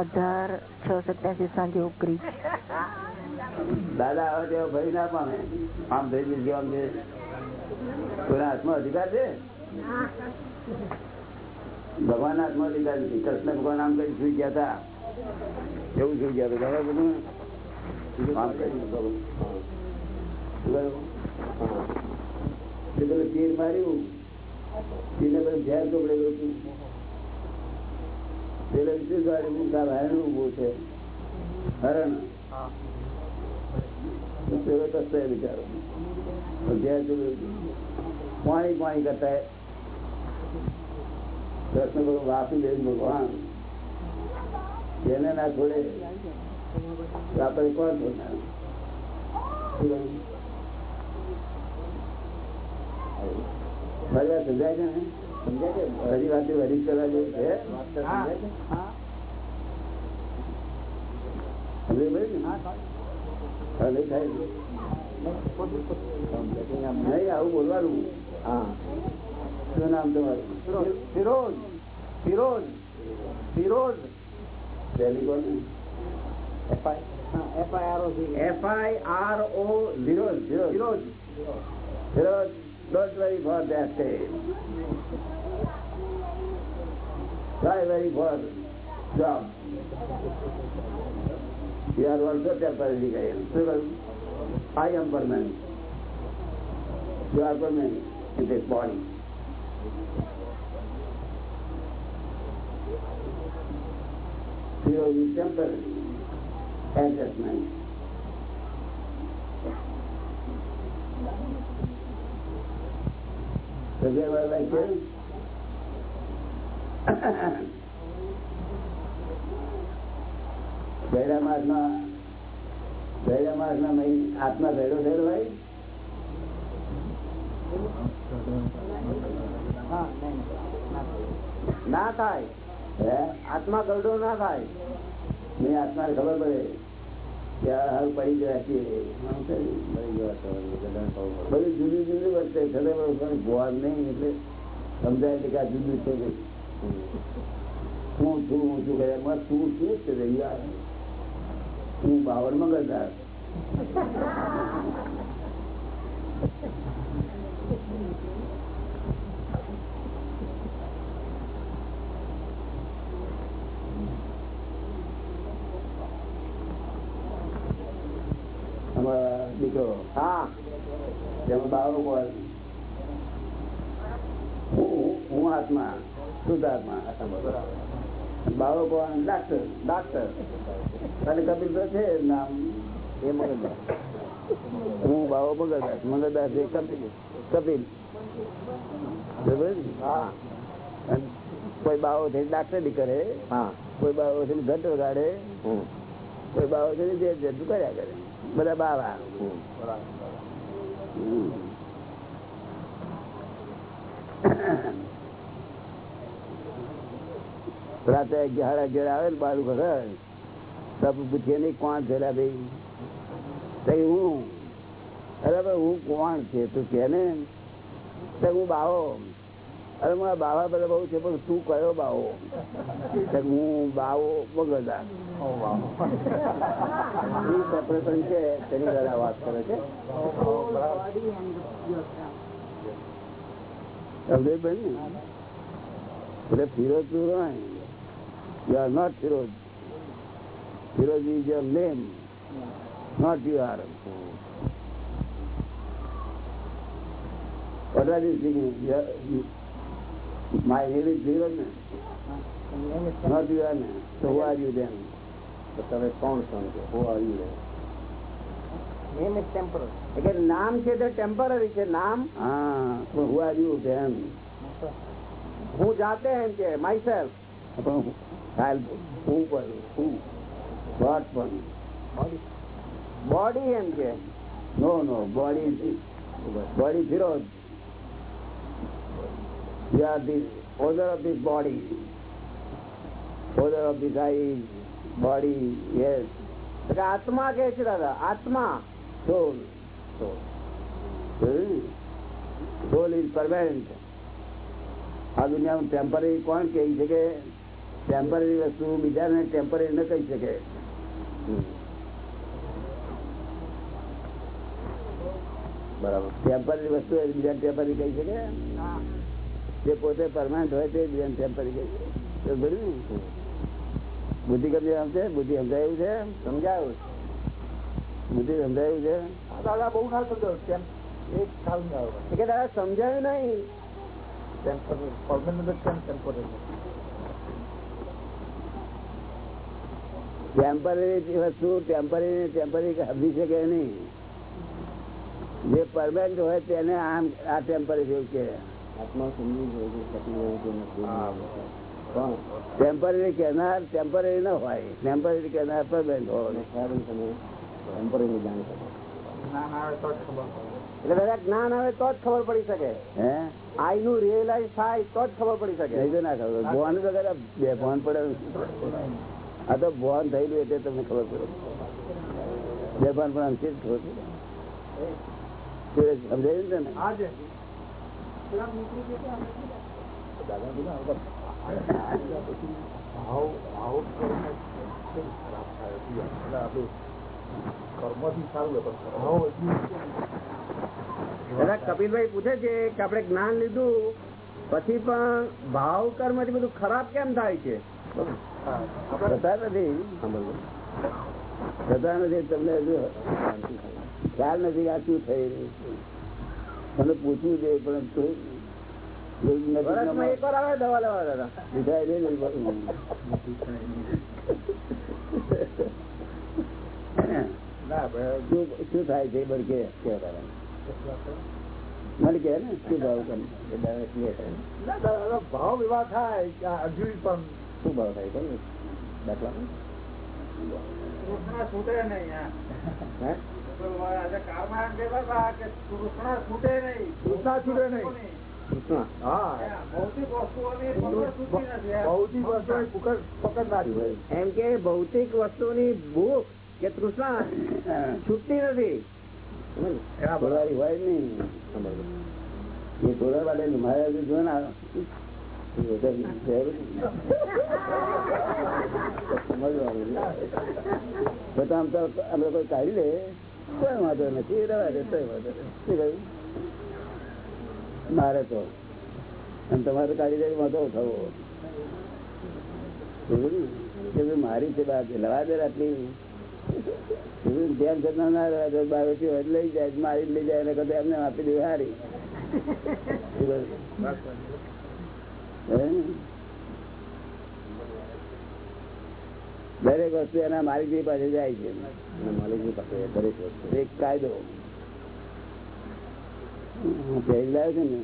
અઢાર છ સત્યાસી સાંજે ઉકરી દાદા આવે તેવો ભય ના પામે. આમ થઈ ગયું છે કોઈના હાથમાં અધિકાર છે? ભગવાન હાથમાં અધિકાર નથી. કૃષ્ણ ભગવાન આમ કઈ સુઈ ગયા હતા. એવું સુઈ ગયા હતા? બધું આમ કરી પેલું તીર માર્યું તીરને બધું ઝેર ચોપડે હતું પેલો શું ગાડી હરણ ઉભું છે હરણ પેલો કસ્તો બિચારો ઝેર ચોપડે પાણી પાણી કરતા કૃષ્ણ ભગવાન વાસુદેવ ભગવાન એને ના છોડે આપણે કોણ છોડનાર મારી વાત સમજાય છે ને? સમજાય છે? ફરી વાત વરી કરવા જેવું છે? સમજાય ભાઈ ને? હા નહીં થાય. નહીં આવું બોલવાનું. હા. શું નામ તમારું? Firoz Firoz Firoz telecom F I R O zero zero Firoz Not worry for that day. Try very for job. You are also temporary because I am permanent. You are permanent in this body. So you temporary adjustment. Like માસમાં આત્મા ભેડો થયેલો હોય ના થાય. આત્મા ગરડો ના થાય. નહીં આત્મા ખબર પડે. હાલ પડી ગયા છીએ. બધું જુદું એટલે સમજાય છે કે આ જુદું છે હું છું હું છું કરે એમાં તું શું છે રે યાર? હું બાવર મંગળદાર હા. જેમાં બાવો હું હું આત્મા શુદ્ધાત્મા બાવો કોણ? Doctor doctor. અને કપિલ છે નામ. એ મગજદાસ હું મગજદાસ મગજદાસ એ કપિલ. કપિલ. હા. કોઈ બાવો થઈને ડાક્ટરી કરે. હા. કોઈ બાવો છે ઘટ વગાડે હમ. કોઈ બાવો છે જે જતું કર્યા કરે. બધા બાવા. રાતે અગિયાર અગિયાર આવે ને બારું ઘર પૂછીએ નહીં કોણ છે ભાઈ? હું. અરે હું કોણ છે? તું કે ને? હું બાવો. અરે મારા બાવા બધા બહુ છે પણ તું કયો બાવો હું બાવો બગદાર સેપરેશન છે તેની દ્વારા વાત કરે છે સમજાય એટલે ફિરોજ તું name, not you are. What are you thinking? My name driven. Not are. So who are you then? But તમે કોણ છો are you then name is temporary એટલે નામ છે તે ટેમ્પરરી છે નામ Ah, so who are you then? હું જાતે એમ કે માય સેલ્ફ પણ હું પણ હું વોટ પણ બોડી એમ કે no no body body Firoz. You are the owner of this body. Owner of this eyes, body, yes, એટલે આત્મા કે છે દાદા આત્મા સોલ સોલ ઇઝ પરમાનન્ટ આ દુનિયામાં ટેમ્પરરી કોણ કહી શકે ટેમ્પરરી વસ્તુ બીજાને ટેમ્પરરી ન કહી શકે બરાબર ટેમ્પરરી વસ્તુ બીજા ટેમ્પરરી કહી શકે જે પોતે પરમાનન્ટ હોય તે જ્ઞાન ને? બુદ્ધિ કબજે આમ છે બુદ્ધિ સમજાયું છે સમજાયું. બુદ્ધિ સમજાયું છે. દાદા બહુ ના સમજાયું કેમ? એક આવ્યો કે દાદા સમજાયું નહીં. ટેમ્પરરી ટેમ્પરરી વસ્તુ ટેમ્પરરી ટેમ્પરરી સમજી શકે નહીં. જે પરમેન્ટ હોય તેને આમ આ ટેમ્પરરી જેવું કે આત્મા સમજી ગયો ટેમ્પરરી કહેનાર ટેમ્પરરી ન હોય ટેમ્પરરી કહેનાર પરમાનન્ટ હોય ટેમ્પરરી જાણી શકો એટલે દાદા જ્ઞાન આવે તો જ ખબર પડી શકે હે આઈ નું રિયલાઇઝ થાય તો જ ખબર પડી શકે નહીં તો ના ખબર ભોન વગર બે ભોન પડે આ તો ભોન થયેલું એટલે તમને ખબર પડે બે ભોન પણ અંશે જ ખબર પડે તે સમજાયું ને તને આજે દાદા કપિલભાઈ પૂછે છે કે આપણે જ્ઞાન લીધું પછી પણ ભાવ કર્મથી બધું ખરાબ કેમ થાય છે? થતા નથી થતા નથી તમને ખ્યાલ નથી આ શું થઈ રહ્યું છે. મને પૂછવું જોઈએ પણ શું થાય છે બળ મને કે ને શું ભાવ કરે? ભાવ થાય હજુ પણ શું ભાવ થાય કહ્યું દાખલા ભૌતિક વસ્તુ એમ કે ભૌતિક વસ્તુની ભૂખ કે તૃષ્ણા છૂટતી નથી. હોય નહીં. એ થોડા વાળે મારે જો ના બધા આમ તો અમે કોઈ કાઢી લે. કોઈ વાંધો નથી રવા દે કોઈ વાંધો નથી. શું મારે તો. અને તમારે કાઢી જાય વાંધો થવો મારી છે બાદ લવા દે આટલી ધ્યાન કરતા ના રહેવા દે બાવેથી હોય લઈ જાય મારી લઈ જાય એને કદાચ એમને આપી દેવી સારી શું કહ્યું? હે? દરેક વસ્તુ એના માલિકની પાસે જાય છે. માલિકની પાસે દરેક વસ્તુ. એક કાયદો. લાવ્યો છે ને,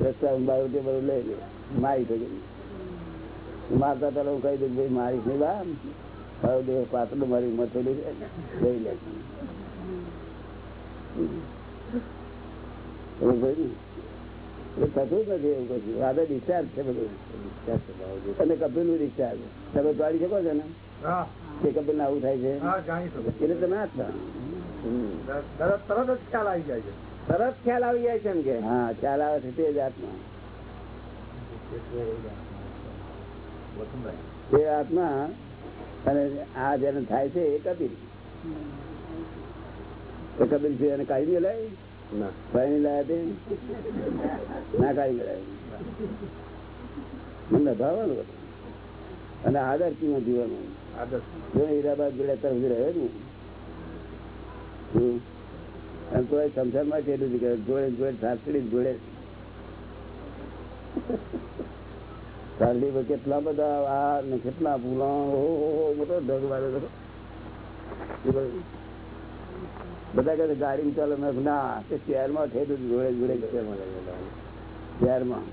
રસ્તા બધું લઈ લે મારી મારતા હું કહી દઉં ભાઈ મારી નહીં પાતળું, મારી ઉંમર થોડી લઈ લે. એવું એ થતું જ નથી એવું કશું. આ તો ડિસ્ચાર્જ છે બધું. અને કપિલનું ડિસ્ચાર્જ તમે પાડી શકો છો ને? કે કપિલ ને આવું થાય છે. એટલે તમે તરત જ ખ્યાલ આવી જાય છે. તરત ખ્યાલ આવી જાય છે એમ કે? હા ખ્યાલ આવે છે તે જ આત્મા. તે આત્મા અને આ જેને થાય છે એ કપિલ એ કપિલ છે એને કાઢી મેલાય ના. કાઢી લાયા તે? ના કાઢી મેલાય મને ભાવવાનું અને આદર કિંમત આદર્શ જો હીરાબાદ જોડે તરફ રહ્યો ને. અને તો સંસારમાં કેટલું જોડે જોડે જોડે. કેટલા બધા આ ને કેટલા ફૂલા મોટો ઢગ વાળો બધું. કહે ગાડી ચાલો. મેં ના તે શહેરમાં થયેલું જોડે જોડે શહેરમાં શહેરમાં.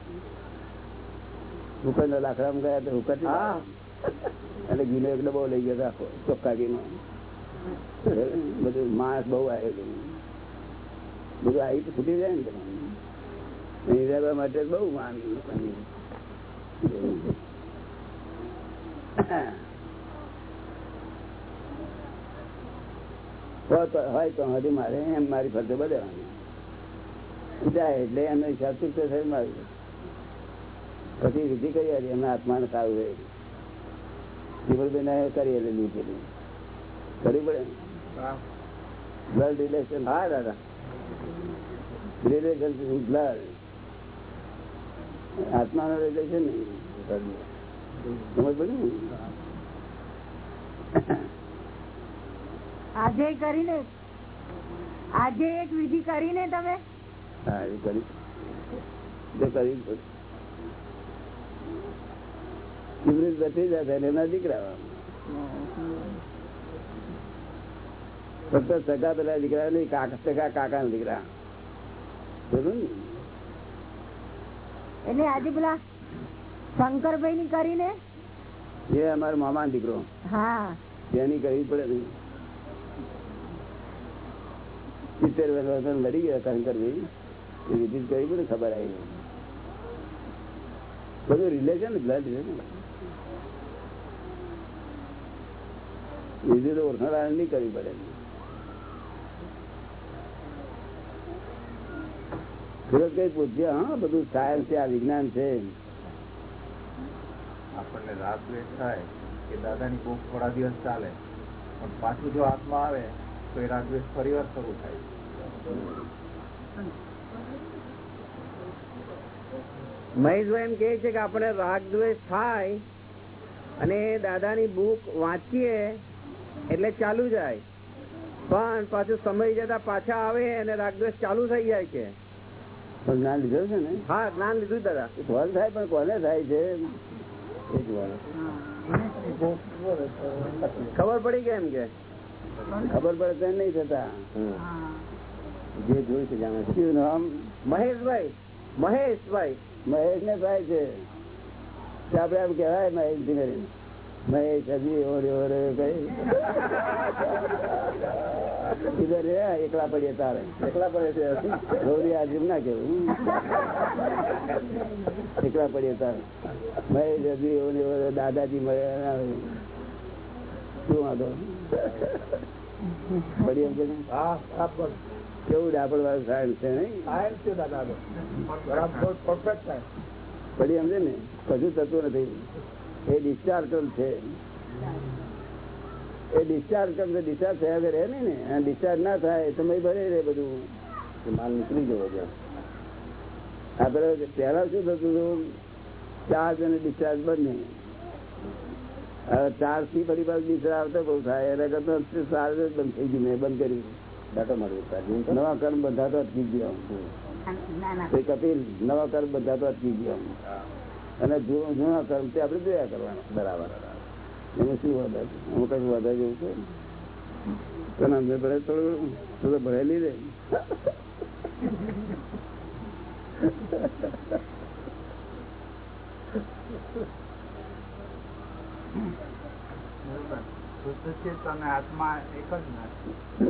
હુકર લાકડામાં ગયા તો હુકર હા. અને ઘીનો એક બહુ લઈ ગયો રાખો ચોખ્ખા ઘીનો બધું માણસ બહુ આવેલું બધું આવી છૂટી જાય ને તમારે માટે બહુ માની હોય તો હજી મારે એમ મારી ફરતે બધાવાની જાય એટલે એમને હિસાબ ચૂકતો થઈ મારું. પછી વિધિ કરી એમના આત્માને સારું રહે જીવનભાઈ કરી લીધી પેલી કરવી પડે બ્લડ રિલેશન હા દાદા રિલેશન બ્લડ આત્માનો રિલેશન નહીં સમજ પડે ને આજે કરીને આજે એક વિધિ કરીને તમે હા એ કરી જે કરી ઇમરીત બચી જશે એમના દીકરા ફક્ત સગા પેલા દીકરા નહીં કાકા સગા કાકા ના દીકરા ને? એટલે આજે પેલા શંકરભાઈ ની કરીને એ અમારો મામા દીકરો. હા. તેની કરવી પડે નહીં સિત્તેર વર્ષ મરી ગયા શંકરભાઈ. એ વિધિ કરવી પડે ખબર આવી બધું રિલેશન બ્લડ છે ને. વિધિ તો ઓળખાણ નહીં કરવી પડે. કઈ પૂછ્ય હા બધું સાયન્સ છે આ વિજ્ઞાન છે. આપણને રાત થાય કે દાદાની ભૂખ થોડા દિવસ ચાલે પણ પાછું જો હાથમાં આવે તો એ રાત દ્વેષ ફરી વાર શરૂ થાય. મહેશભાઈ એમ કે છે કે આપણે રાગ દ્વેષ થાય અને દાદાની બુક વાંચીએ એટલે ચાલુ જાય. પણ પાછું સમય જતા પાછા આવે અને રાગદ્વેષ ચાલુ થઈ જાય છે જ્ઞાન લીધું છે ને? હા જ્ઞાન લીધું દાદા. ફળ થાય પણ કોને થાય છે? એ ખબર પડી કેમ કે? ખબર પડે તો નહીં થતા. જે જોયું છે જાણે. શું નામ? મહેશભાઈ. મહેશભાઈ. મહેશ ને થાય છે. આપડે એમ કેવાય મહેશથી કરીને કઈ ઇધર રે એકલા પડીએ તારે. એકલા પડે છે ગૌરી આજમ ના કેવું? એકલા પડીએ તારે. મહેશ ઓરે ઓરે દાદાજી મળ્યા શું વાંધો? પડી એમ કે કેવું ડાપડ વાળું સાયન્સ છે નહીં? પડી સમજે ને? કશું થતું નથી. એ ડિસ્ચાર્જ છે. એ ડિસ્ચાર્જ કરશે ડિસ્ચાર્જ થયા વગર રહે નહીં ને. ડિસ્ચાર્જ ના થાય તો મેં ભરે રહે બધું. માલ નીકળી જવો છે આપડે પહેલા શું થતું હતું? ચાર્જ અને ડિસ્ચાર્જ બંને. હવે ચાર્જથી ફરી પાછું ડિસ્ચાર્જ આવતો બહુ થાય. એના કરતા ચાર્જ જ બંધ થઈ ગયું. મેં બંધ કર્યું. નવા કર્મ બંધાતો અટકી ગયો. તે કપિલ નવા કર્મ બંધાતો અટકી ગયો. અને જૂના કર્મ તે આપણે જોયા કરવાના, બરાબર. એમાં શું વધારે હું કશું વધારે જેવું છે તને અંદર ભરે થોડું આત્મા એક જ ને.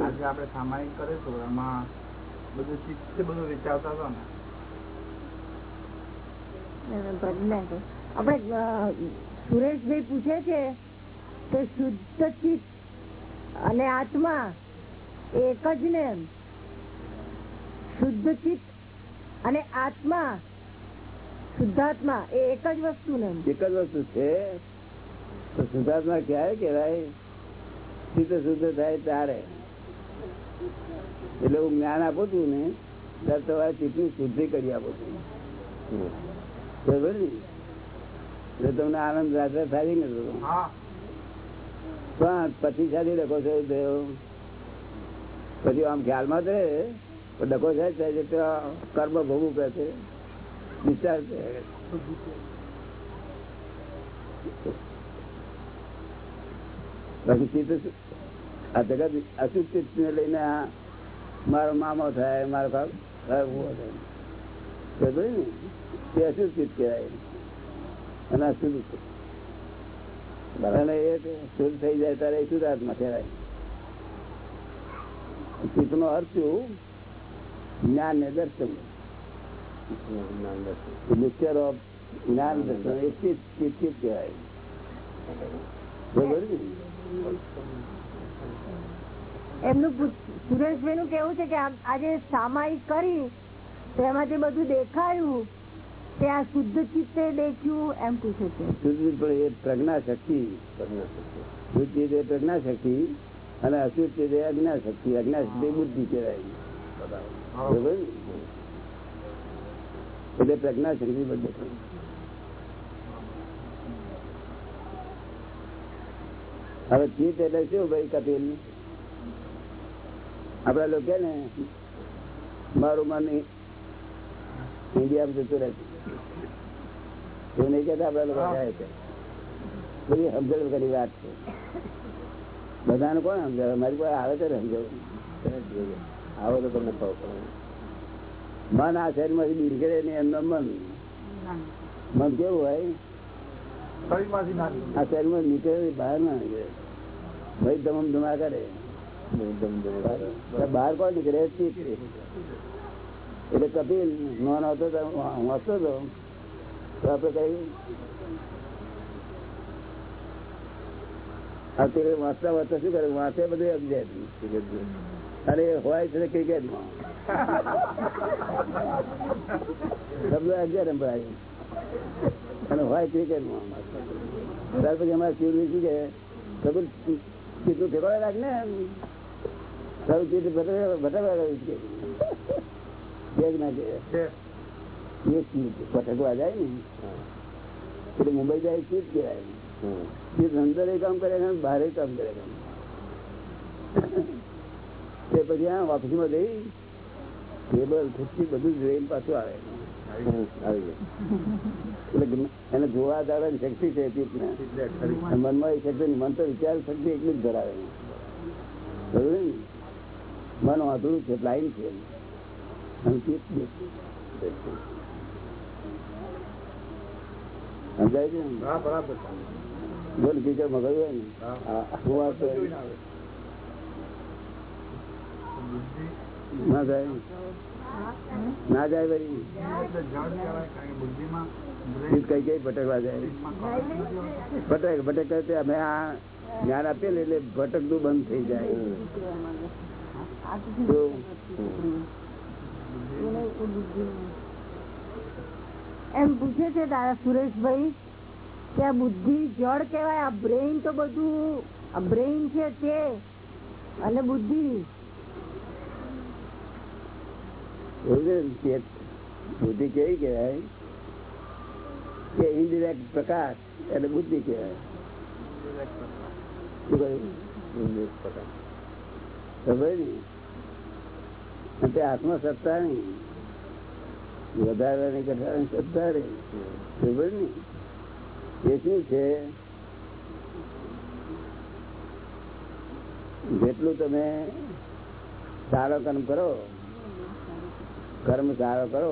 આજે આપણે સામાયિક કરીશું, એમાં બધું ચિત્ત બધું વિચારતા હતા ને. આપણે સુરેશભાઈ પૂછે છે કે શુદ્ધ ચિત્ત અને આત્મા એક જ ને શુદ્ધ ચિત્ત અને આત્મા, શુદ્ધાત્મા એ એક જ વસ્તુ ને? એક જ વસ્તુ છે. તો શુદ્ધાત્મા ક્યારે કેવાય ચિત્ત શુદ્ધ થાય ત્યારે. એટલે હું જ્ઞાન આપું છું ને, ત્યારે તમારે ચિત્તની શુદ્ધિ કરી આપું છું. તમને આનંદ રાત્રે થાય ને પણ પછી સાથે ડકો થયો. પછી આમ ખ્યાલમાં જ રહે. પણ ડકો થાય થાય છે તો કર્મ ભોગવું કહે છે. વિચાર બાકી ચિત્ત આ જગત અશુદ્ધ ચિત્ત ને લઈને મારો મામો થાય મારો કાક ઊભો થાય. ને. એ અશુદ્ધ ચિત્ત કહેવાય. અને અશુદ્ધ. અને એ શુદ્ધ થઈ જાય ત્યારે એ શુદ્ધાત્મા કહેવાય. ચિત્ત નો અર્થ શું? જ્ઞાન ને દર્શન. મિક્સર ઓફ જ્ઞાન દર્શન. એ ચિત્ત ચિત્ત કહેવાય. એમનું સુરેશભાઈ નું કેવું છે કે આજે સામાયિક કરી તેમાંથી બધું દેખાયું. તે આ શુદ્ધ ચિત્તે દેખ્યું એમ પૂછે છે શુદ્ધ પણ એ પ્રજ્ઞા શક્તિ શુદ્ધ ચિત્ત એ પ્રજ્ઞા શક્તિ અને અશુદ્ધ ચિત્ત એ અજ્ઞા શક્તિ અજ્ઞા શક્તિ બુદ્ધિ કહેવાય. એટલે પ્રજ્ઞા શક્તિ બધું હવે ચિત્ત એટલે શું ભાઈ કપિલ? આપડા લોકો ને, મારું મન ઇન્ડિયામાં જતું રહે એવું નહીં કેતા આપડા લોકો જાય છે. બધી સમજણ કરી વાત છે. બધાને કોણ સમજાવે? મારી પાસે આવે છે ને સમજાવું આવો તો તમને ખબર પડે મન આ શરીરમાંથી નીકળે ને એમનો મન. મન કેવું હોય. આ શરીરમાં નીકળે બહાર ના નીકળે. ભાઈ ધમમ ધમા કરે. બહાર કોણ નીકળે? એટલે કપિલ નોન હતો તો હું હતો તો આપડે કઈ અત્યારે વાંચતા વાંચતા શું કરે વાંચે બધું અગિયાર અરે હોય છે ક્રિકેટમાં શબ્દ અને હોય ક્રિકેટમાં પછી અમારે શિવજી શું કે ચીટલું ઠેકવાડે રાખ ને તારું ભટકવા ભટકવા જાય ને એટલે મુંબઈ જાય ચીટ કહેવાય. ચીટ અંદર એ કામ કરે છે અને કામ કરે તે પછી આ ઓફિસમાં જઈ ટેબલ ખુરશી બધું જોઈને પાછું આવે. એટલે એને જોવા શક્તિ છે મનમાં એ શક્તિ મન તો વિચાર શક્તિ એટલી જ ધરાવે ને? મન વાંધું છે બ્લાઇન્ડ છે અને ચિત્ત દેખે. સમજાય છે ને? હા બરાબર બોલ બીજા મગજ હોય ને હા. હા, હું વાત કરું. જોઈને આવે. બુદ્ધિ ના જાય ના જાય વળી એટલે જડ કહેવાય કારણ કે બુદ્ધિમાં ચિત્ત કઈ કઈ ભટકવા જાય ભટક ભટક કરે તે અમે આ જ્ઞાન આપેલું એટલે ભટકતું બંધ થઈ જાય તો એમ પૂછે છે દાદા સુરેશભાઈ કે આ બુદ્ધિ જળ કહેવાય આ બ્રેઇન તો બધું આ બ્રેઇન છે તે અને બુદ્ધિ. એવું છે ને, ચેત બુદ્ધિ કેવી કહેવાય? કે ઇનડિરેક્ટ પ્રકાશ એટલે બુદ્ધિ કહેવાય. શું કહ્યું? ખબર ને અને તે આત્મા સત્તા નહીં વધારાની ઘટાડે સત્તા રે ખબર ને એ શું છે? જેટલું તમે સારો કર્મ કરો, કર્મ સારો કરો,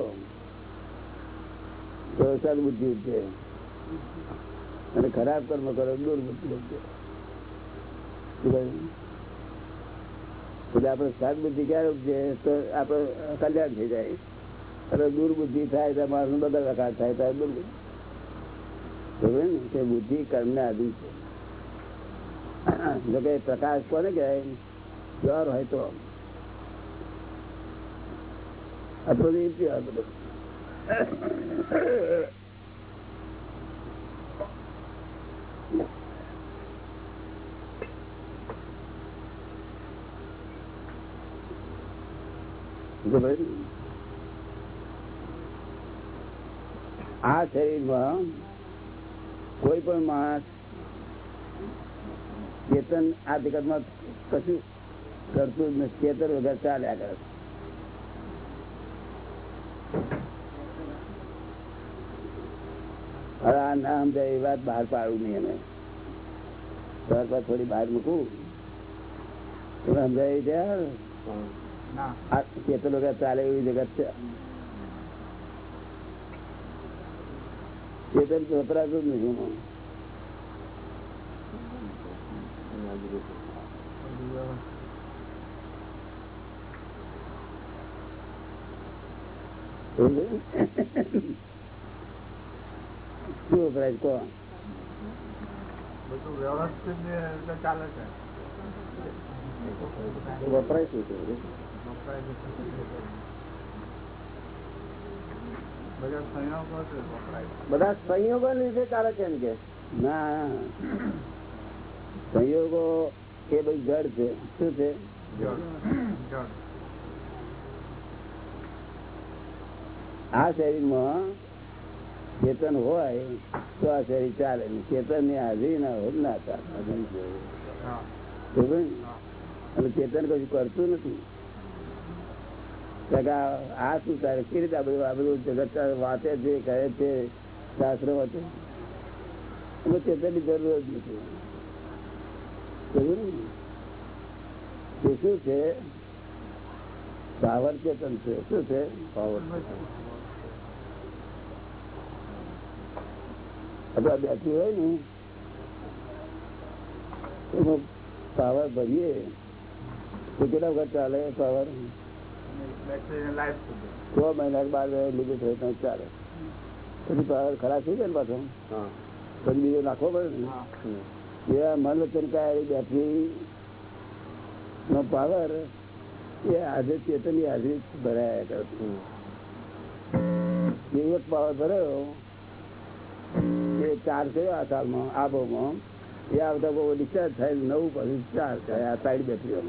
તો સદબુદ્ધિ ઉઠશે અને ખરાબ કર્મ કરો, દુર્બુદ્ધિ ઉઠશે? એટલે આપણે સદબુદ્ધિ ક્યારે ઉપજે તો આપણે કલ્યાણ થઈ જાય. અને દુર્બુદ્ધિ થાય તો માણસ બધા પ્રકાર થાય ત્યારે દુર્બુદ્ધિ. ને? તે બુદ્ધિ કર્મને આધીન છે. જોકે પ્રકાશ કોને કહેવાય? જ્વર હોય તો. અથવા બધું. આ શરીરમાં કોઈ પણ માણસ ચેતન આ જગતમાં કશું કરતું ચેતન વગર ચાલ્યા કરે હવે આ ના સમજાય એ વાત બહાર પાડું નહીં એને. ત્યાર બાદ થોડી બહાર મૂકું. તમે સમજાય ત્યાં ચેતન વગર ચાલે એવી જગત છે. ચેતન વપરાતું જ નથી શું વપરાય કહો? બધું વ્યવસ્થિત ચાલે છે. વપરાય શું છે. બધા સંયોગો લીધે ચાલે છે એમ કે? ના સંયોગો એ ભાઈ જડ છે. શું છે? આ શરીરમાં ચેતન હોય તો આ શરીર ચાલે ચેતનની હાજરી ના હોય ના ચાલે ચેતન કશું કરતું નથી. કેવી રીતે આ છે કહે છે, શાસ્ત્ર ચેતન છે. શું છે? પાવર આપડે બેઠી હોય ને પાવર ભરીએ, તો કેટલા વખત ચાલે પાવર? છ મહિના બાર લીધે થયો ચાલે પછી ખરાબ થઈ જાય ને પાછો. પછી બીજો નાખવો પડે ને. એ મન વચન કાય બેટરી નો પાવર એ આજે ચેતનની હાજરી ભરાયા કરે. એક પાવર ભર્યો. એ ચાર થયો આ સાલમાં આબોમાં એ આવતા બહુ ડિસ્ચાર્જ થાય નવું પછી ચાર થાય આ સાઈડ બેટરીઓ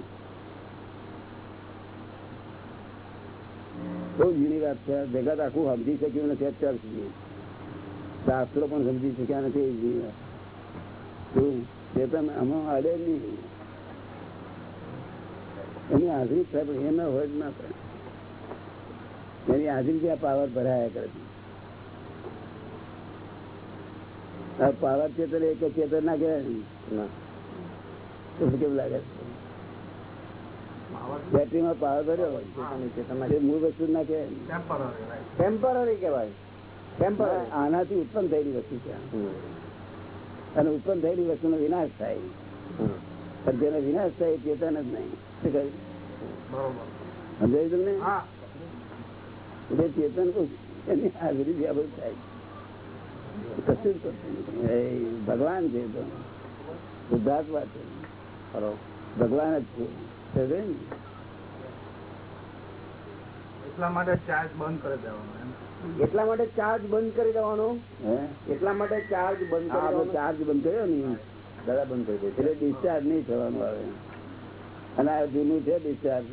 બહુ ઝીણી વાત છે. જગત આખું સમજી શક્યું નથી અત્યાર સુધી. શાસ્ત્રો પણ સમજી શક્યા નથી ઝીણી વાત. ચેતન આમાં અડે નહીં. એની હાજરી પણ એ ના હોય જ ના થાય. એની હાજરી ત્યાં પાવર ભરાયા કરે છે. પાવર ચેતન એક ચેતન ના કહેવાય કેવું લાગે બેટરીમાં પાવર ભર્યો મૂળ વસ્તુ ના કે ટેમ્પરરી કહેવાય. ટેમ્પરરી આનાથી ઉત્પન્ન થયેલી વસ્તુ છે અને ઉત્પન્ન થયેલી વસ્તુનો વિનાશ થાય. પણ જેનો વિનાશ થાય ચેતન જ નહીં. શું કહ્યું? સમજાયું તમને? એટલે ચેતન એની હાજરી બધું થાય. કશું જ કરતું એ ભગવાન છે તો. શુદ્ધાત્મા છે. ભગવાન જ છે? એટલા માટે ચાર્જ બંધ કરી દેવાનો એટલા માટે ચાર્જ બંધ કરી દેવાનો? એટલા માટે ચાર્જ બંધ કરી ચાર્જ બંધ કર્યો ને દાદા બંધ કરી દે. એટલે ડિસ્ચાર્જ નહીં થવાનું આવે. અને આ જૂનું છે ડિસ્ચાર્જ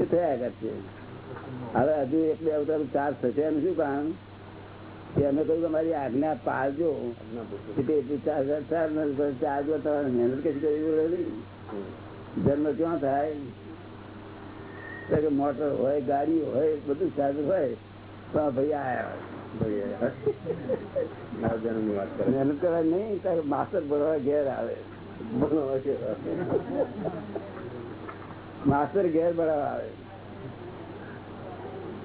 એ થયા કરશે હવે હજુ એક બે અવતાર ચાર્જ થશે એનું શું કારણ? કે અમે કહ્યું કે મારી આજ્ઞા પાળજો. ચાર્જ ચાર્જ ચાર્જ તમારે મહેનત કશી કરવી નહીં. જન્મ ક્યાં થાય? મોટર હોય ગાડી હોય બધું સાધુ હોય તો આ ભાઈ આયા મહેનત કરવા નહીં તારે માસ્ટર ભરવા ઘેર આવે. માસ્ટર ઘેર ભરાવા આવે.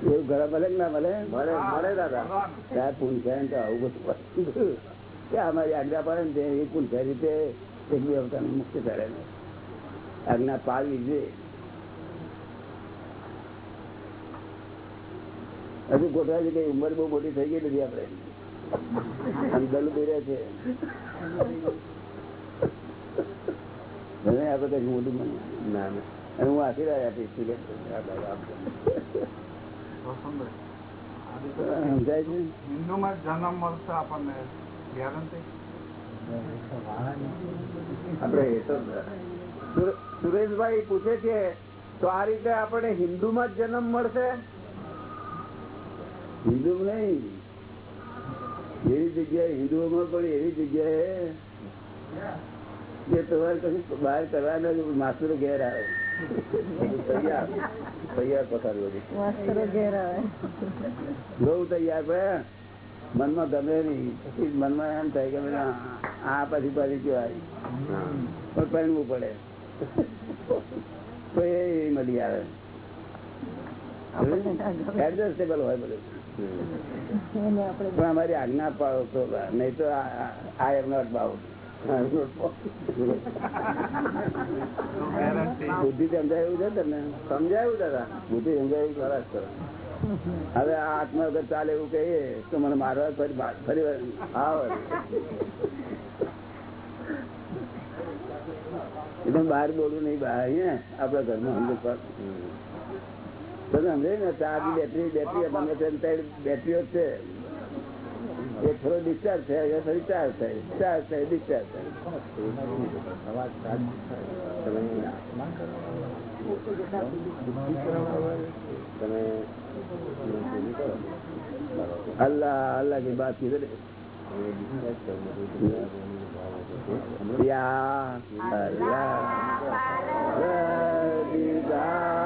એવું ઘરે ભલે ના ભલે? ભલે મળે દાદા. ત્યાં પૂનસાય તો આવું બધું કે અમારી આજ્ઞા પડે ને તે એ પૂનસાય રીતે એક બે અવતાર મુક્ત કરે ને આજ્ઞા પાડવી જોઈએ. હજુ ગોઠવાય છે કે ઉંમર બહુ મોટી થઈ ગઈ નથી આપડે છે. આપડે કઈ મોટું મને. ના ના. અને હું આશીર્વાદ આપીશ સમજાય છે? હિન્દુમાં જન્મ મળશે આપણને ગેરંટી? આપડે એ તો સુરેશભાઈ પૂછે છે તો આ રીતે આપણે હિન્દુમાં જ જન્મ મળશે? હિન્દુ નહીં. એવી જગ્યાએ હિન્દુઓમાં પણ એવી જગ્યાએ કે તમારે કશું બહાર કરવાના જ ઘેર આવે. તૈયાર તૈયાર માસ્તરો ઘેર આવે. બહુ તૈયાર પડે મનમાં ગમે નહીં. પછી મનમાં એમ થાય કે આ- આ પછી પછી કહેવાય. પણ પહેરવું પડે. તો એ મળી આવે. એડજસ્ટેબલ હોય બધું. પણ અમારી આજ્ઞા પાડો તો નહીં તો આઈ એમ નોટ બાઉટ બુદ્ધિ સમજાયું છે તમને? સમજાયું દાદા. બુદ્ધિ સમજાયું ખરા કરો હવે આ આત્મા વગર ચાલે એવું કહીએ તો મને મારવા ફરી ફરી આવો. એટલે બહાર બોલવું નહીં, બહાર ને આપડા ઘરમાં હમણાં પર તમે સમજાય ને ચાર બેટરી બેટરી અમે ત્રણ બેટરીઓ છે. એક થોડો ડિસ્ચાર્જ થાય, એ ફરી ચાર્જ થાય ચાર્જ થાય ડિસ્ચાર્જ થાય. તમે અલ્લાહ અલ્લાહની બાત કીધું Ya Allah, Ya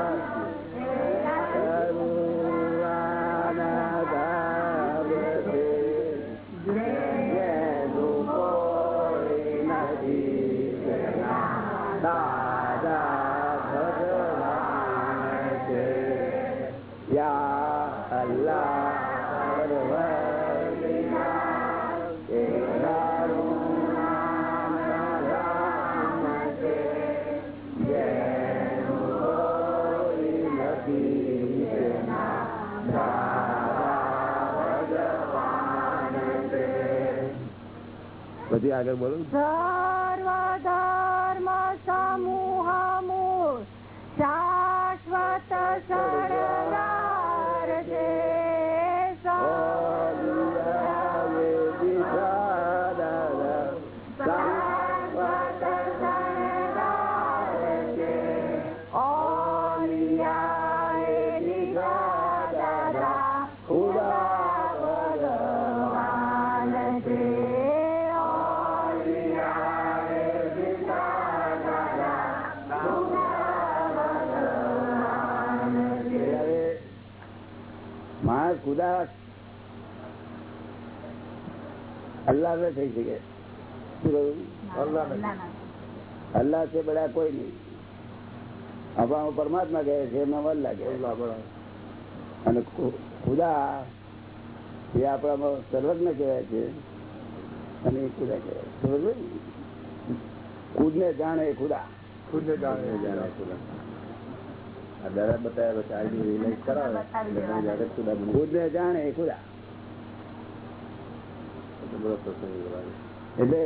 પછી આગળ બોલો. ખુદા અલ્લાહ ન થઈ શકે. અલ્લાહ છે બધા કોઈ નહીં. આપણા પરમાત્મા કહે છે એમના અલ્લાહ કહે. અને ખુદા એ આપણામાં સર્વજ્ઞ કહેવાય છે. અને એ ખુદા કહેવાય. ને? ખુદને જાણે ખુદા. ખુદને જાણે જાણે ખુદા. દાદા બતાવ્યા પછી આઈડી રિલાઇઝ કરાવે. જાતે ખુદા બની જાણે એ ખુદા. તો પ્રસંગ કરાવે એટલે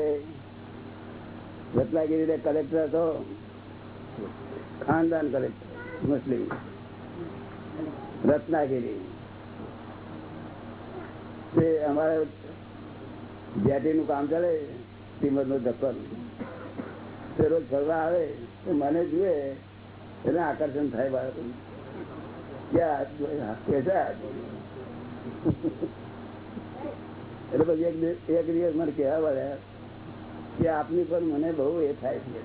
રત્નાગીરી કલેક્ટર હતો ખાનદાન કલેક્ટર મુસ્લિમ. રત્નાગીરી તે અમારે જેટીનું કામ ચાલે ટીમરનું ધક્કર તે રોજ ફરવા આવે તો મને જુએ એને આકર્ષણ થાય બાળક ક્યાં કેસા એટલે પછી એક દિ- એક દિવસ મને કહેવા પડ્યા કે આપની પર મને બહુ એ થાય છે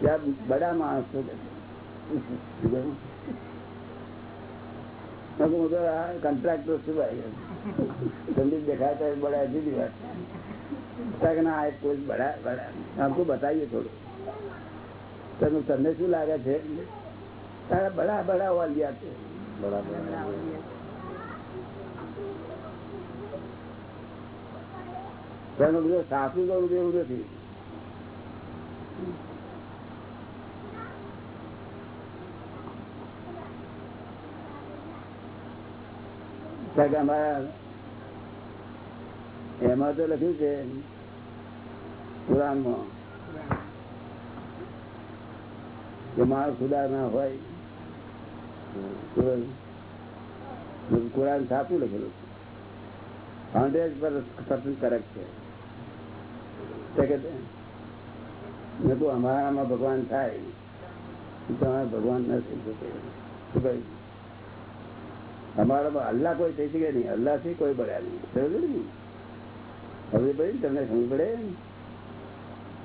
કે આપ બડા માણસ છો કે હું તો આ કોન્ટ્રાક્ટર છું ભાઈ તમને દેખાતા है बड़ा जूदी बात है ના આ કોઈ બડા બડા हमको बताइए થોડું તમે તમને શું લાગે છે? તારા બડા બડા વાલિયા છે. બરાબર તમે બધું સાસુ કરવું એવું નથી એમાં તો લખ્યું છે પુરાણમાં કે માણસ ખુદા ના હોય કુરાન સાચું લખેલું હંડ્રેડ પર્સન્ટ કરેક્ટ છે. મેં કહું અમારામાં ભગવાન થાય. તમારે ભગવાન નથી શું કહ્યું? અમારામાં અલ્લાહ કોઈ થઈ શકે નહીં. અલ્લાહથી કોઈ બળ્યા નહીં. સમજ ને? હવે ભાઈ તમને સમજ પડે.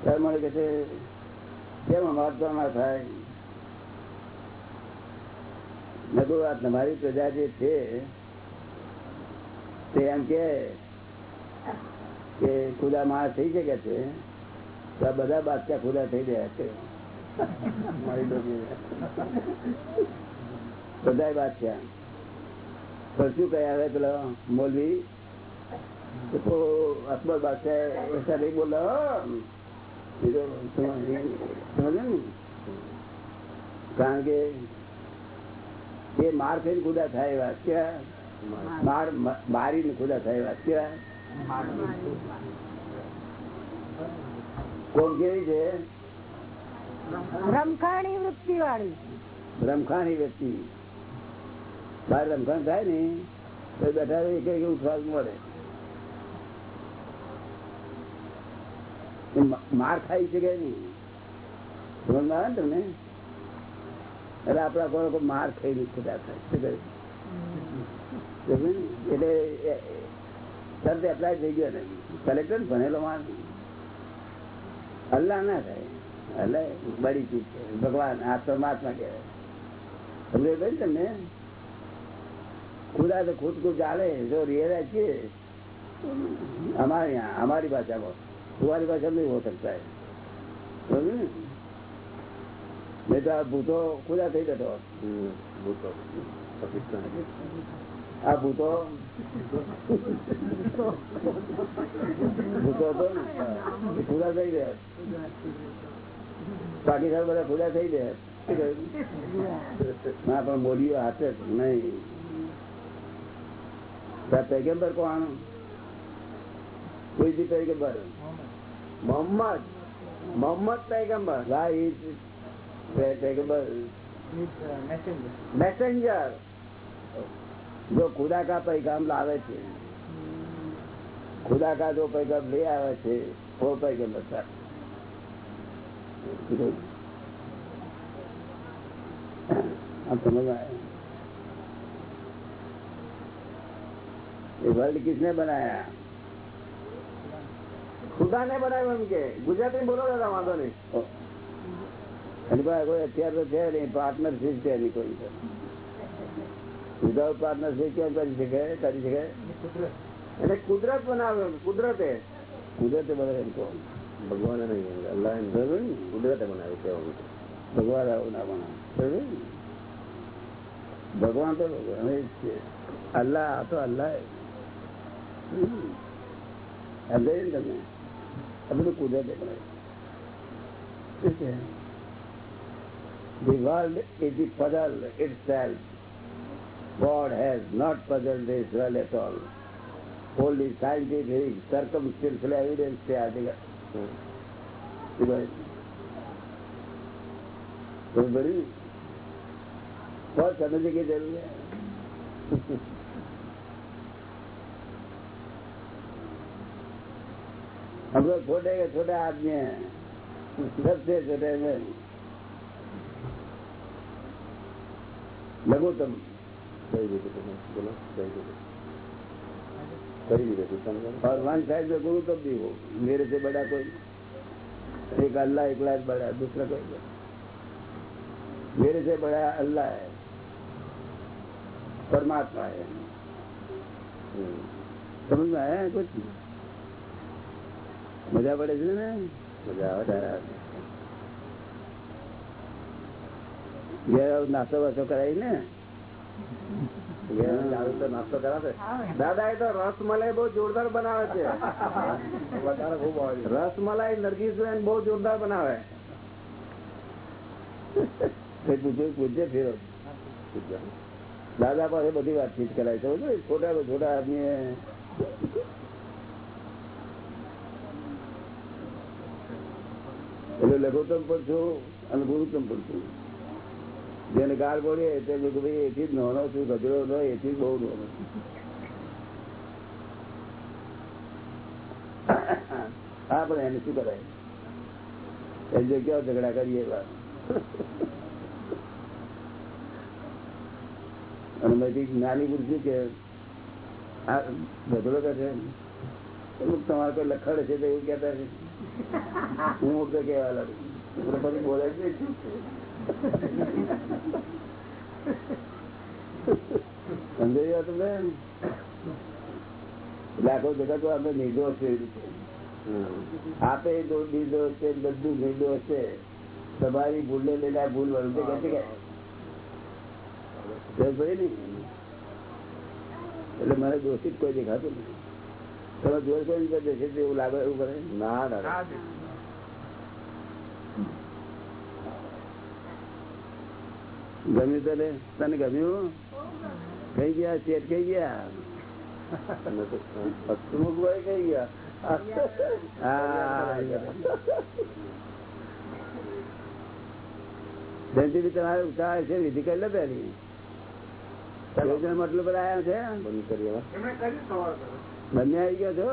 ત્યારે મને કહે છે, કેમ અમાર થાય? મેં કહું આ તમારી પ્રજા જે છે, તે એમ કે કે ખુદા માણસ થઈ શકે છે, તો આ બધા બાદશાહ ખુદા થઈ ગયા છે. મારી ડોકી. બધા બાદશાહ. પણ શું કહે હવે પેલો મોલવી? તો અકબર બાદશાહ એસા નહીં બોલો એ તો સમજ- સમજે ને કારણ કે એ માર થઈને ગુદા થાય એવા કેવા માર મારીને ગુદા થાય એવા કેવા કોણ કેવી છે? રમખાણી વૃત્તિ વાળી રમખાણી વ્યક્તિ. બહાર રમખાણ થાય ને તો બેઠા કઈ ઉઠવા મળે. માર ખાઈ શકે નહીં? સમજ આવે ને તમને? એટલે આપડા કોણ માર થઈ ખુદા એટલે એપ્લાય થઈ ગયો નથી કલેક્ટર ભણેલો માર અલ્લાહ ના થાય. એટલે બડી ચીજ છે. ભગવાન આ પરમાત્મા કહેવાય. સમજે ભાઈ તમને? ખુદા તો ખુદ ખુદ ચાલે. જો રેરા છે, અમારે અમારી ભાષામાં. તમારી ભાષા નહીં હો સકતા નહીં થઈ જતો. આ ભૂતો. પાકિસ્તાન બધા ખુદા થઈ ગયા. ના પણ બોલ્યું હાથે નહીં. પેગેમ્બર કોણ કોઈ પેગેમ્બર મોહમ્મદ. મોહમ્મદ પેગેમ્બર હા એ મેસેન્જર જો ખુદા કા પૈગામ લાવે છે? ખુદા કા જો પૈગામ લઈ આવે છે તો પૈગામ બતા વર્લ્ડ કિસને બનાયા? ખુદા ને બનાવ્યું એમ કે. ગુજરાતી બોલો દાદા વાંધો નહીં. એની પાસે કોઈ અત્યાર તો છે નહીં પાર્ટનરશીપ છે એની કોઈ. વિધાઉટ પાર્ટનરશીપ કેમ કરી શકે? કરી શકે? એને કુદરત બનાવે કુદરતે. કુદરતે બનાવે એમ કહો. ભગવાને નહીં અલ્લાહ બરોબર ને કુદરતે બનાવી કહેવાનું ભગવાન આવું ના બનાવે. ભગવાન તો ભગવાન છે અલ્લાહ આ તો અલ્લાહ હમ. સમજાય ને તમે આ બધું કુદરતે બનાવ્યું શું છે The world is the puzzle itself. God has not puzzled the Israel at all. Only scientific, circumstantial evidence they are there. Everybody? What is the energy that is there? ہم لوگ چھوٹے کے چھوٹے آدمی ہیں سب سے چھوٹے میں لگوتم اور ون سائڈ تب بھی میرے سے بڑا کوئی اللہ دوسرا کوئی میرے سے بڑا اللہ ہے، پرماتما سمجھ میں آیا ہے کچھ؟ مزہ بڑے مزہ નાસ્તો વાસ્તો કરાવી ને દાદા એ તો રસમલાઈ બહુ જોરદાર બનાવે છે. રસમલાઈ બહુ જોરદાર બનાવે. પૂછે ફેરો. દાદા પાસે બધી વાતચીત કરાય છે? છોટા છોટા આદમી એટલે લઘુત્તમ પણ છું અને ગુરુત્તમ પણ છું. જેને ગાળ બોલીએ તે ભાઈ, એથી જ નાનો છું ગજરો નો એથી જ બહુ નાનો. હા, પણ એને શું કરાય? એ જગ્યા ઝઘડા કરીએ અને મેં જ્ઞાની પૂછ્યું કે આ ગધડો કહે છે? તમારે કોઈ લખડ છે તો એવું કેતા છે. હું તો કેવા લાગુ પછી બોલે નહીં. સમજાઈ તમને? લાખો જગત આપણે નિર્દોષ છે આપે નિર્દોષ છે બધું નિર્દોષ છે તમારી ભૂલને લેલા ભૂલ વળતે કે? ને? એટલે મને દોષિત કોઈ દેખાતું નથી. તમે જોર કોઈ દેશે એવું લાગે એવું કરે. ના દાદા ગમ્યું તને? તને ગમ્યું? કઈ ગયા? ચેટ કઈ ગયા? હસમુખભાઈ કઈ ગયા? જયંતિભાઈ તમારે ઉતાર છે વિધિ કરી લે પેલી યોજના મતલબ આયા છે? બંને આવી ગયા છો?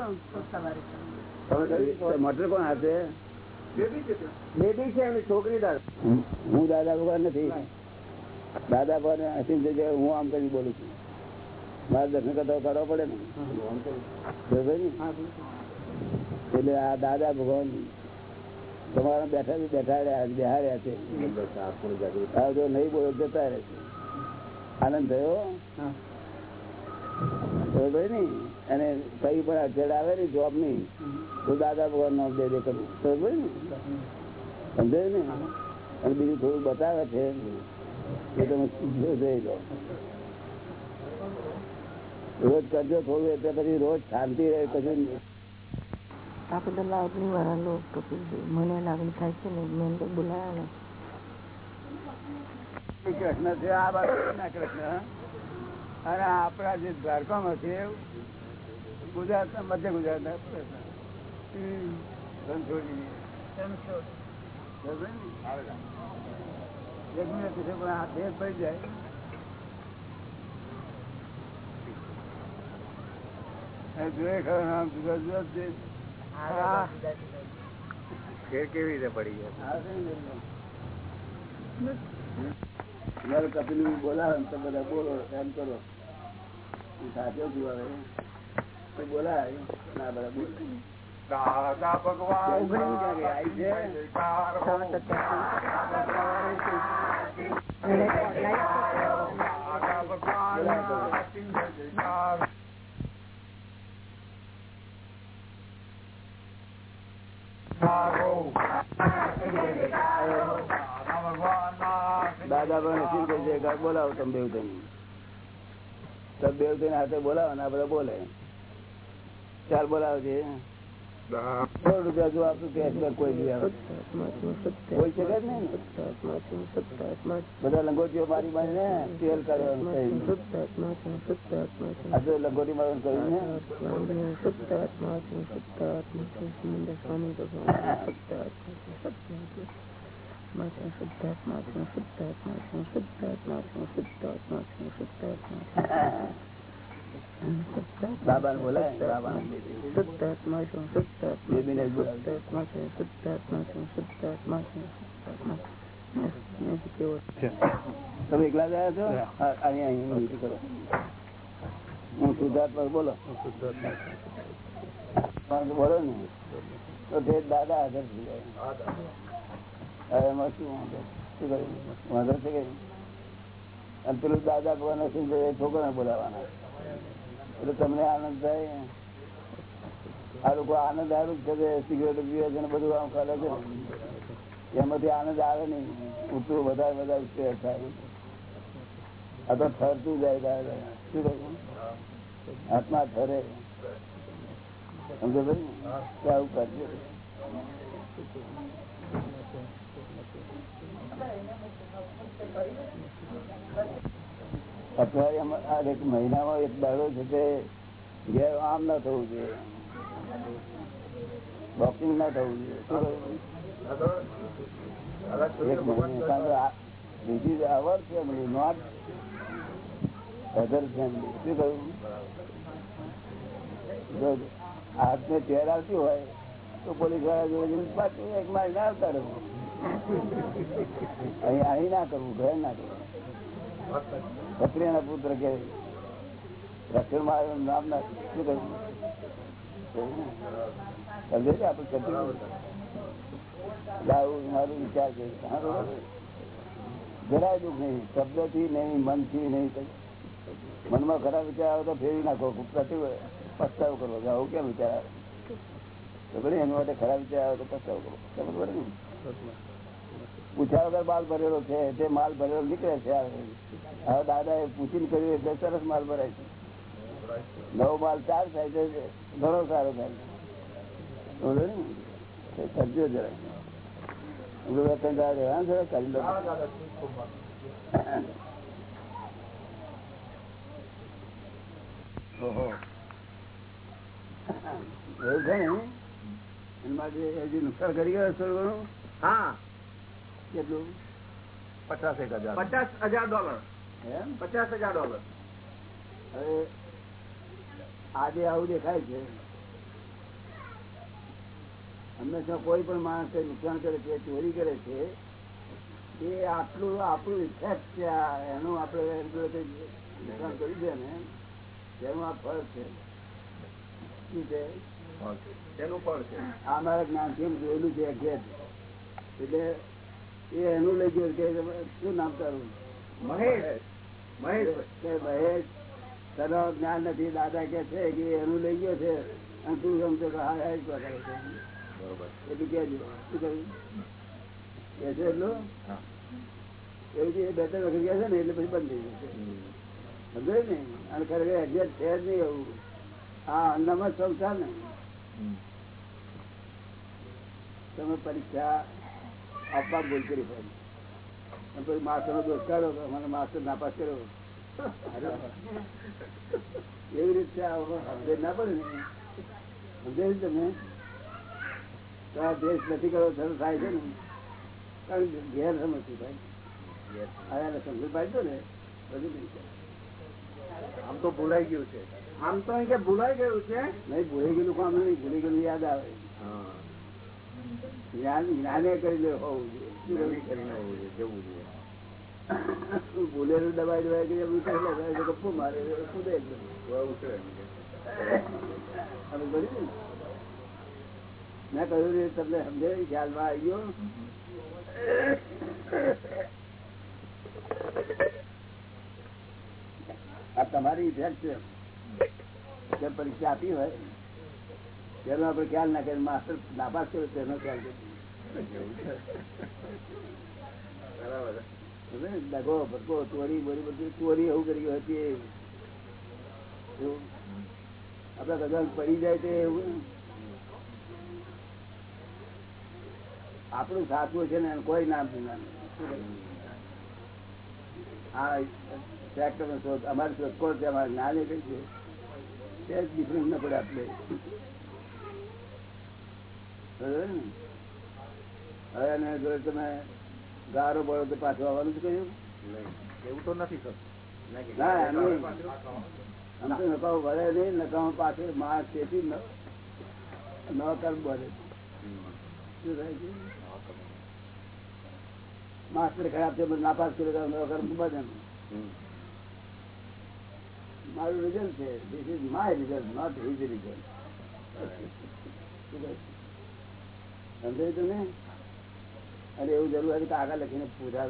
તમે મોટર કોણ? હાથે? બેબી છે એમની છોકરી દાદા. હું હું દાદા ભગવાન નથી. દાદા પણ હસીન જગ્યાએ હું આમ કરી બોલું છું. મારે દર્શન કરતા કરવા પડે ને? એટલે આ દાદા ભગવાન તમારા બેઠા બેઠા રહ્યા બેહાડ્યા છે. જો નહીં બોલો જતા રહે છે. આનંદ થયો? ને અને કઈ પણ અડચણ આવે ને જોબની તો દાદા ભગવાન નો દે દે કરવું સમજાય ને સમજાય ને? અને બીજું થોડું બતાવે છે. એ તમે જોઈ લો. રોજ કરજો થોડું એટલે પછી રોજ શાંતિ રહે કશું આપણે તો લાગણી વાળા લોક મને લાગણી થાય છે ને મેં તો બોલાયા ને કૃષ્ણ છે આ બાજુ ના કૃષ્ણ. અને આપણા જે દ્વારકામાં છે ગુજરાત મધ્ય ગુજરાત ના કૃષ્ણ. એક મિનિટ છે પણ આ ફેર પડી જાય. જોઈએ ખરો જુદા જુદા છે. ફેર કેવી રીતે પડી ગયા આ છે કપિલ બોલાવે તો બધા બોલો એમ કરો. સાચો બોલાવે બોલાય ના બધા બોલે. દાદા ભગવાન? દાદા ભગવાન દાદા પણ શું કહે છે? કે બોલાવો તમે બેવ તમે તમે બેવ થઈને હાથે બોલાવો ને આપડે બોલે. ચાલ બોલાવો છે. સો રૂપિયા જો આપતું કે એકવાર કોઈ બી આવે કોઈ છે જ નહીં ને બધા લંગોટીઓ મારી મારી શુદ્ધાત્મા તેલ શુદ્ધાત્મા કહ્યું શુદ્ધાત્મા તો શુદ્ધાત્મા મારવાનું શુદ્ધાત્મા ને બાબા ને બોલાય બાબા બેબીને જ બોલાવે તમે એકલા ગયા છો? અહીંયા કરો. હું શુદ્ધાત્મા બોલો. બોલો ને. તો તે દાદા હાજર થઈ જાય એમાં શું વાંધો? શું કર્યું? વાંધો છે કે પેલું દાદા ભગવાન છોકરાને બોલાવાના એટલે તમને આનંદ થાય. આ લોકો આનંદ આવ્યું છે સિગરેટ પીવે છે બધું આમ કરે છે. એમાંથી આનંદ આવે નહીં. ઉઠવું વધારે વધારે ઉપેર થાય. આ તો ઠરતું જાય તારે. શું આત્મા ફરે સમજો ભાઈ? આવું કરજો. અઠવાડિયામાં એક મહિનામાં એક દાડો છે તે ઘેર આમ ના થવું જોઈએ બોક્સિંગ ના થવું જોઈએ મહિને કારણ કે ફેમિલી not other family. શું કહ્યું? હાથને ચેર આવતી હોય, તો પોલીસવાળા જોડે એક મારી ના આવતા અહીં અહીં ના કરવું ઘરે ના કરવું ક્ષત્રિયના પુત્ર કે રક્ષણ મારું નામ ના સમજે છે આપડે ક્ષત્રિય મારું વિચાર છે. જરાય દુઃખ નહીં. શબ્દથી નહીં મનથી નહીં. મનમાં ખરાબ વિચાર આવે તો ફેરી નાખો. પ્રતિ પસ્તાવ કરવો. કે આવું કેમ વિચાર આવે? એના માટે ખરાબ વિચાર આવે તો પસ્તાવો કરવો. સમજ પડે ને? પૂછ્યા વગર માલ ભરેલો છે તે માલ ભરેલો નીકળે છે હવે દાદા એ પૂછીને કર્યું એટલે સરસ માલ ભરાય છે. નવો માલ ચાર થાય છે ઘણો સારો થાય છે. કરજો જરા. કરી લો. ઓહો. એવું નુકસાન કરી ગયો હા. કેટલું? પચાસ એક હજાર. પચાસ હજાર ડોલર. પચાસ હજાર ડોલર. હવે આજે આવું દેખાય છે. હંમેશા કોઈ પણ માણસ કઈ નુકસાન કરે છે ચોરી કરે છે એ આટલું આપણું ઇફેક્ટ છે એનું આપણે નુકસાન કરી દે ને તેનું આ ફળ છે. શું છે? તેનું ફળ છે. આ મારા જ્ઞાનથી જોયેલું છે એટલે એ એનું લઈ ગયું કે શું નામ તારું? મહેશ. મહેશ. તને જ્ઞાન નથી દાદા કે છે કે એનું લઈ ગયો છે? અને તું સમજો કે હા હા કરે છે. એટલું કહેજો શું કહ્યું? કે છે એટલું? એવું છે બે ત્રણ વખત ગયા છે ને એટલે પછી બંધ થઈ જશે. સમજાય ને? અને ખરેખર એક્ઝેક્ટ છે જ નહીં એવું. હા અન્નમાં સંસાર ને. તમે પરીક્ષા આપવા ભૂલ કરી પડી પછી માસ્ટર નો દોષ કાઢો મને માસ્ટર નાપાસ કર્યો. એવી રીતે આ ના પડે ને. સમજે તમે. તો આ દેશ નથી કરવો સરળ થાય છે ને. કારણ કે ઘેર સમજતું ભાઈ સમજ પાડતો ને. બધું આમ તો ભૂલાઈ ગયું છે. આમ તો કે ભૂલાઈ ગયું છે. નહીં ભૂલી ગયેલું કામ નહીં. ભૂલી ગયેલું યાદ આવે. હા. જ્ઞાન કરીને હોવું જોઈએ, જવું જોઈએ ભૂલેલું દબાઈ દબાઈ કરી એમ કરી લે, તો ગપ્પો મારે કૂદે? મેં કહ્યું ને તમને સમજે ખ્યાલમાં આવી ગયો. આ તમારી ઇફેક્ટ છે. જે પરીક્ષા આપી હોય તેનો આપડે ખ્યાલ ના કરીએ, માસ્ટર નાપાસ કર્યો તેનો ખ્યાલ? દગો ચોરી, બોરી બધું પડી જાય આપણું સાચું છે ને કોઈ નામ આ ટ્રેક્ટર નો શોધ, અમારી શોધખોળ છે? અમારે ના કઈ છે. તે ડિફરન્સ ના પડે આપણે? હવે એને જો તમે ગારો પડો તો પાછું આવવાનું જ કહ્યું. એવું તો નથી થતું. ના એમ તો નકામું ભરે નહીં નકામું પાછળ માણસ તેથી ન કર્મ ભરે. શું થાય છે? માસ્ટર ખરાબ છે નાપાસ કર્યો ન કર્મ બધે મારું રિઝલ્ટ છે. This is my result not his result સમજાય તો ને અને એવું જરૂર હતું કે આગળ લખીને પૂજા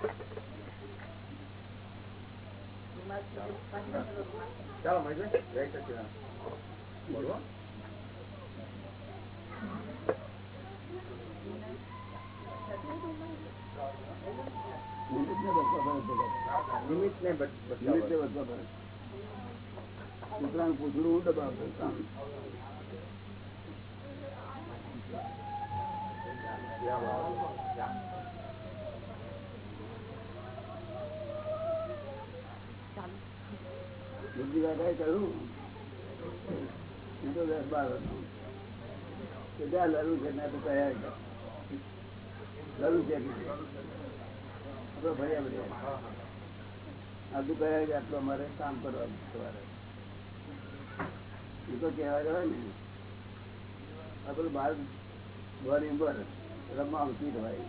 Thank you. ચાલો, બધા જાય. બોલો. નિમિત્ત ને બચાવો. પડે. કૂતરાનું પૂંછડું હું દબાવતો કામ. બીજી કાકાએ કહ્યું તો દસ બાર હતો. છે ત્યાં તો તૈયાર કર. છે અમારે કામ કરવાનું સવારે. એ તો કહેવા જવાય ને. આપણે બાર ભરી પર રમવા ઉચિત હોય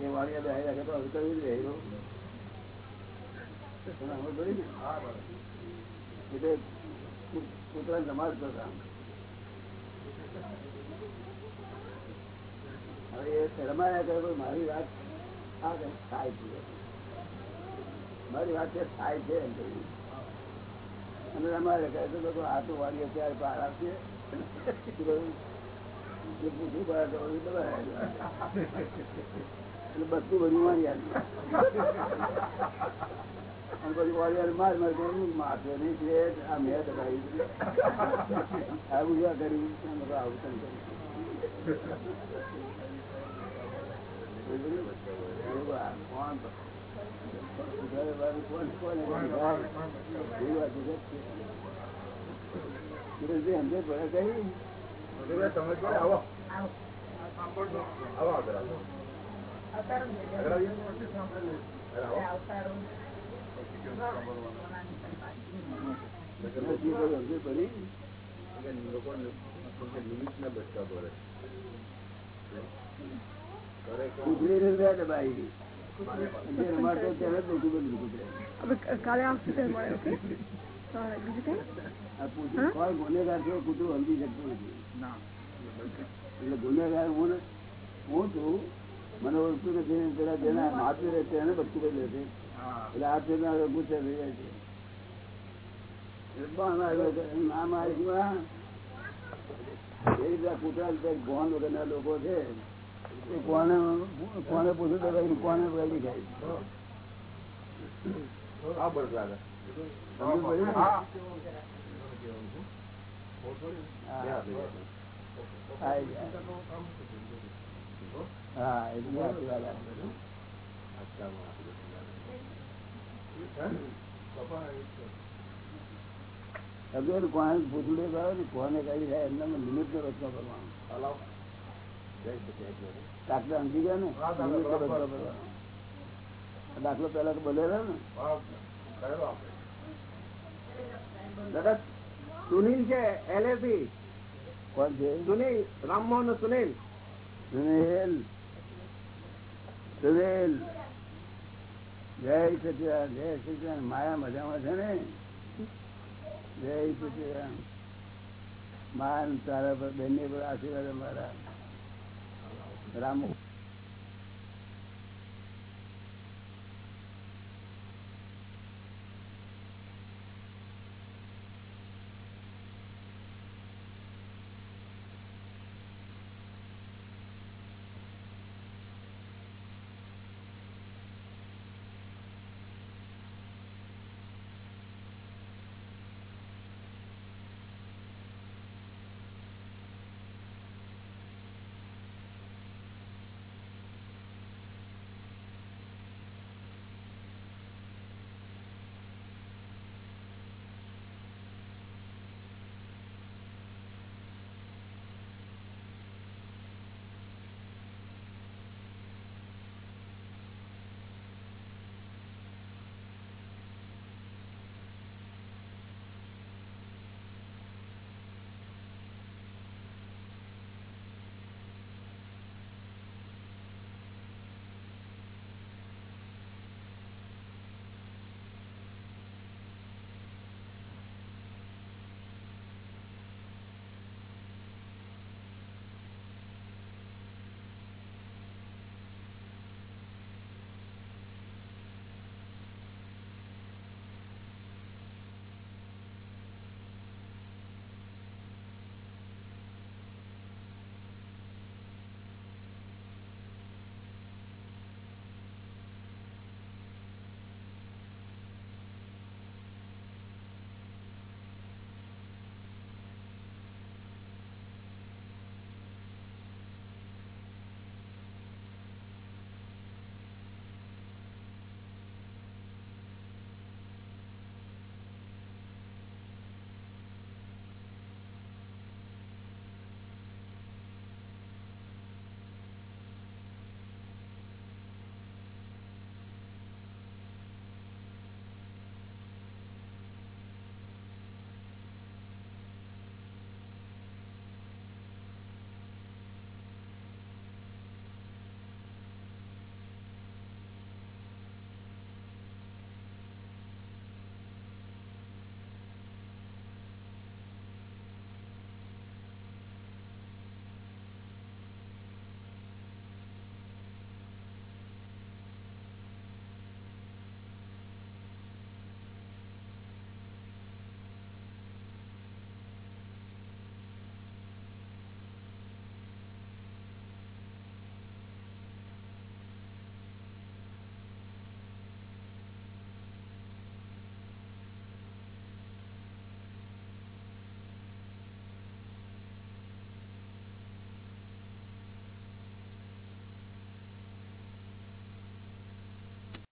એ વાણિયા બે રાખે તો હવે કરવું જ રહે એવું. તમે સમજ પડી ને મારી વાત થાય છે મારી વાત થાય છે એમ કહ્યું અને અમારે કરે તો લોકો આ તો વાળી અત્યારે પાર આપશે પૂછ્યું બહાર તો બધું દબાયા એટલે બધું બધું મારી આવ્યું અને પછી વોરિયર માર માર કરી માથે નહીં છે આ મેં દબાવી આવું જ્યાં કર્યું એમ બધું આવું તેમ કર્યું. એવું ગુનેગાર છે કૂતરું સમજી શકતું નથી એટલે ગુનેગાર હું ને- હું છું મને ઓળખતું નથી ને પેલા જેના માથું રહે તેને બધું કરી લે છે એટલે આ છે એટલે પણ આવ્યો કે નામ આવ્યું રીતે આ કૂતરા વગરના લોકો છે. કોને કોને પૂછ્યું તો ભાઈ કોને વહેલી ખાય ને? હા. એટલે ને કોને કાઢી થાય એમને નિમિત્ત નો રચનો કરવાનો. દાખલો સમજી ગયા ને? નિમિત્ત નો રચનો કરવાનો. દાખલો પેલા તો બોલેલો ને. દાદા સુનિલ છે એલએસી કોણ છે? સુનિલ રામમોહન સુનિલ. સુનિલ. સુનિલ. જય સચિદાન જય સચિદાન. માયા મજામાં છે ને? જય સચિદાન. માન તારા પર બેન પર આશીર્વાદ મારા રામ